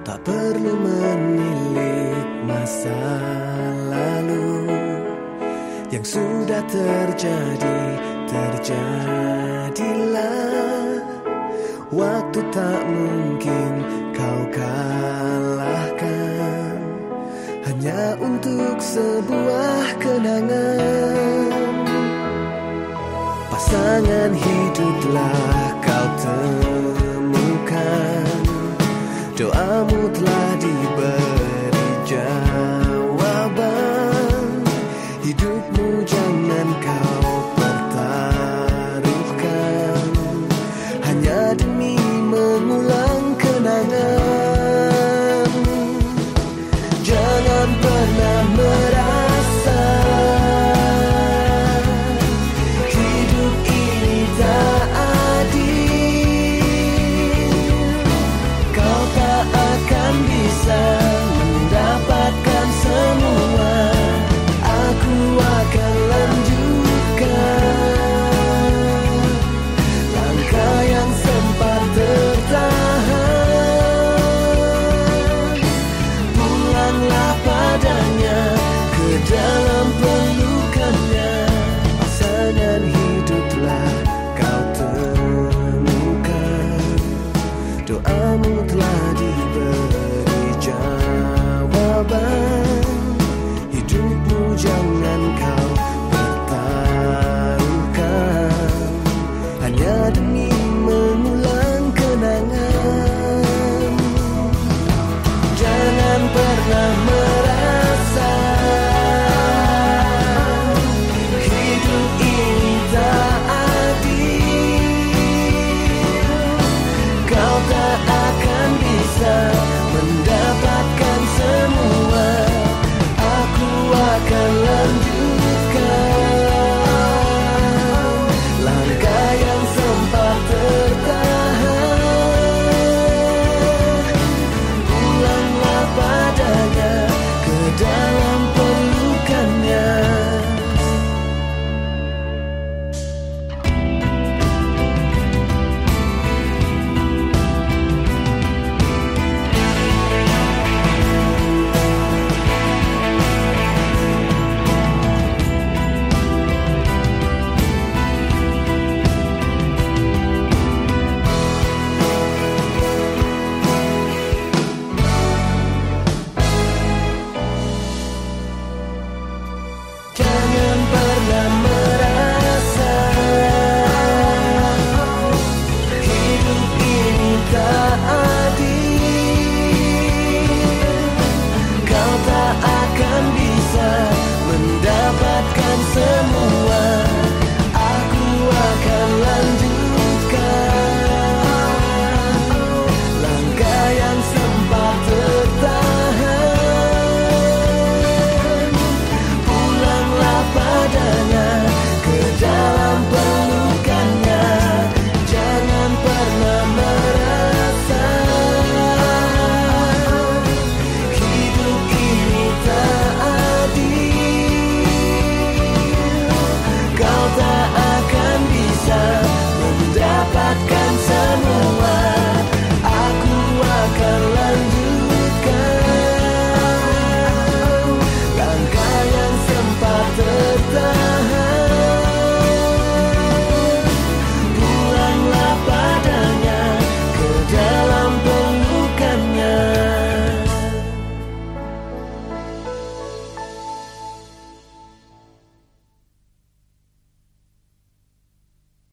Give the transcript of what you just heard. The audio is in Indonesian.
Tak perlu menilik masa lalu. Yang sudah terjadi, terjadilah. Waktu tak mungkin kau kalahkan. Hanya untuk sebuah kenangan. Pasangan hiduplah kau temukan Doamu telah di Doamu telah diberi jawaban. Hidupmu jangan kau